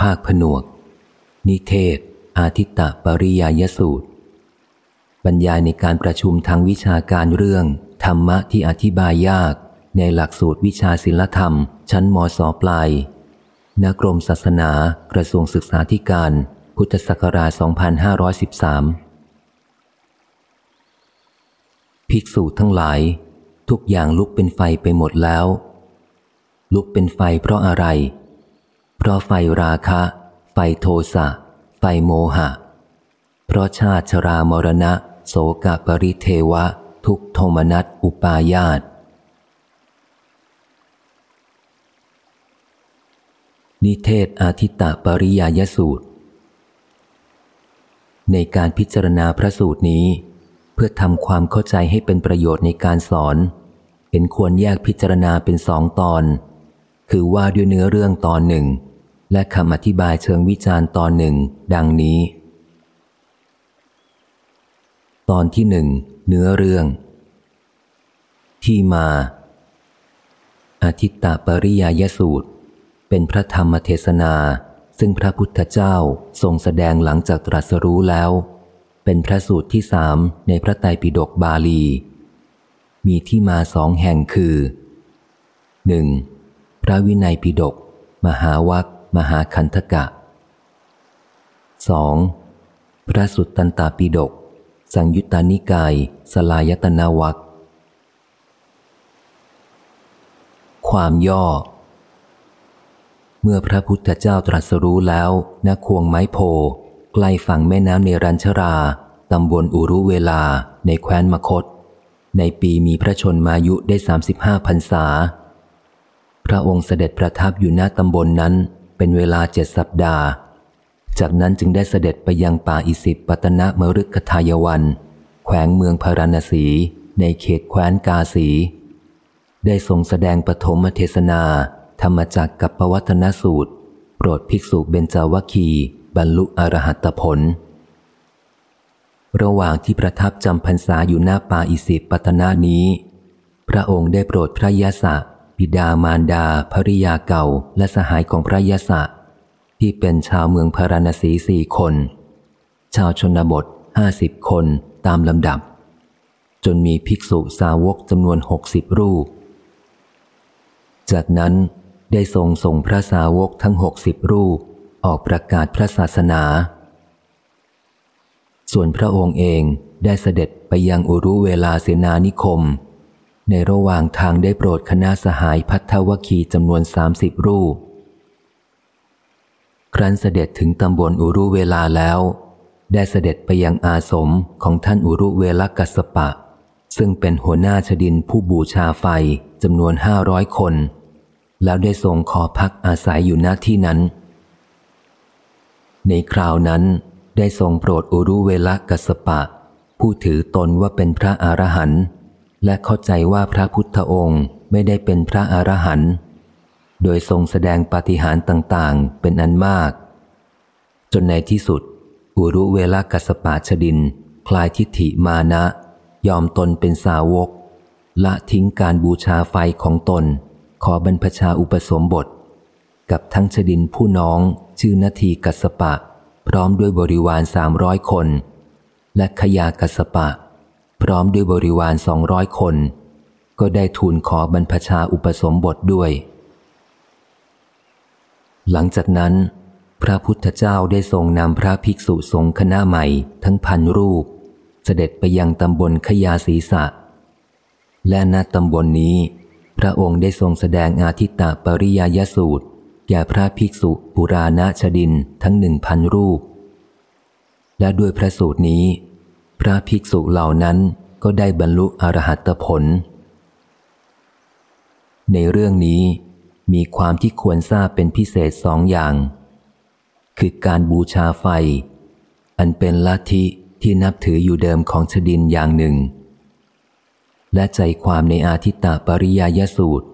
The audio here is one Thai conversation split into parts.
ภาคผนวก นิเทศ อาทิตตปริยายสูตร บรรยายในการประชุมทางวิชาการเรื่อง ธรรมะที่อธิบายยาก ในหลักสูตรวิชาศิลธรรม ชั้นมศปลายณกรมศาสนา กระทรวงศึกษาธิการ พุทธศักราช 2513 ภิกษุทั้งหลาย ทุกอย่างลุกเป็นไฟไปหมดแล้ว ลุกเป็นไฟเพราะอะไร ราะไฟราคะ ไฟโทสะ ไฟโมหะ เพราะชาติชรามรณะ โสกปริเทวะ ทุกโทมนัสอุปาญาตนิเทศอาทิตตปริยายสูตร ในการพิจารณาพระสูตรนี้ เพื่อทำความเข้าใจให้เป็นประโยชน์ในการสอน เห็นควรแยกพิจารณาเป็นสองตอน คือว่าด้วยเนื้อเรื่องตอนหนึ่ง และคำอธิบายเชิงวิจารณ์ตอนหนึ่ง ดังนี้ ตอนที่หนึ่งเนื้อเรื่อง ที่มาอาทิตตปริยายสูตร เป็นพระธรรมเทศนา ซึ่งพระพุทธเจ้าทรงแสดงหลังจากตรัสรู้แล้ว เป็นพระสูตรที่สามในพระไตรปิฎกบาลี มีที่มาสองแห่งคือหนึ่งพระวินัยปิฎกมหาวัค มหาคันธกะ 2. พระสุตตันตปิฎกสังยุตตานิกาย สลายตนาวัคความย่อ เมื่อพระพุทธเจ้าตรัสรู้แล้วณควงไม้โพใกล้ฝั่งแม่น้ำเนรัญชราตำบลอุรุเวลาในแคว้นมคต ในปีมีพระชนมายุได้สามสิบห้าพรรษา พระองค์เสด็จประทับอยู่หน้าตำบลนนั้น เป็นเวลาเจ็ดสัปดาห์ จากนั้นจึงได้เสด็จไปยังป่าอิสิปตนะมฤคทายวัน แขวงเมืองพาราณสี ในเขตแคว้นกาสี ได้ทรงแสดงปฐมเทศนา ธรรมจักกับปวัตนสูตร โปรดภิกษุเบญจวัคคีบรรลุอรหัตผล ระหว่างที่ประทับจำพรรษาอยู่หน้าป่าอิสิปตนานี้ พระองค์ได้โปรดพระยาศะ บิดามารดาภริยาเก่าและสหายของพระยศะที่เป็นชาวเมืองพาราณสีสี่คน ชาวชนบทห้าสิบคนตามลำดับ จนมีภิกษุสาวกจำนวนหกสิบรูป จากนั้นได้ทรงส่งพระสาวกทั้งหกสิบรูปออกประกาศพระศาสนา ส่วนพระองค์เองได้เสด็จไปยังอุรุเวลาเสนานิคม ในระหว่างทางได้โปรดคณะสหายพัทธวคีจำนวนสามสิบรูป ครั้นเสด็จถึงตำบลอุรุเวลาแล้ว ได้เสด็จไปยังอาสมของท่านอุรุเวลกัสปะ ซึ่งเป็นหัวหน้าชดินผู้บูชาไฟจำนวนห้าร้อยคน แล้วได้ทรงขอพักอาศัยอยู่หน้าที่นั้น ในคราวนั้นได้ทรงโปรดอุรุเวลกัสปะ ผู้ถือตนว่าเป็นพระอรหันต์ และเข้าใจว่าพระพุทธองค์ไม่ได้เป็นพระอรหันต์โดยทรงแสดงปาฏิหาริย์ต่างๆ เป็นอันมาก จนในที่สุด อุรุเวลากัสปาชดิน คลายทิฏฐิมานะ ยอมตนเป็นสาวก ละทิ้งการบูชาไฟของตน ขอบรรพชาอุปสมบท กับทั้งชดินผู้น้องชื่อนาทีกัสปะ พร้อมด้วยบริวารสามร้อยคน และขยากัสปะ พร้อมด้วยบริวารสองร้อยคน ก็ได้ทูลขอบรรพชาอุปสมบทด้วย หลังจากนั้น พระพุทธเจ้าได้ทรงนำพระภิกษุสงฆ์คณะใหม่ทั้งพันรูป เสด็จไปยังตำบลขยาศีสะ และณตำบลนนี้ พระองค์ได้ทรงแสดงอาทิตตปริยายสูตร แก่พระภิกษุปุราณชดินทั้งหนึ่งพันรูป และด้วยพระสูตรนี้ พระภิกษุเหล่านั้นก็ได้บรรลุอรหัตผล ในเรื่องนี้มีความที่ควรทราบเป็นพิเศษสองอย่าง คือการบูชาไฟ อันเป็นลัทธิที่นับถืออยู่เดิมของชดินอย่างหนึ่ง และใจความในอาทิตตปริยายสูตร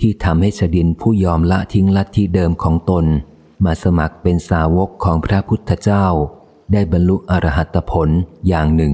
ที่ทำให้ชดินผู้ยอมละทิ้งลัทธิเดิมของตน มาสมัครเป็นสาวกของพระพุทธเจ้า ได้บรรลุอรหัตผลอย่างหนึ่ง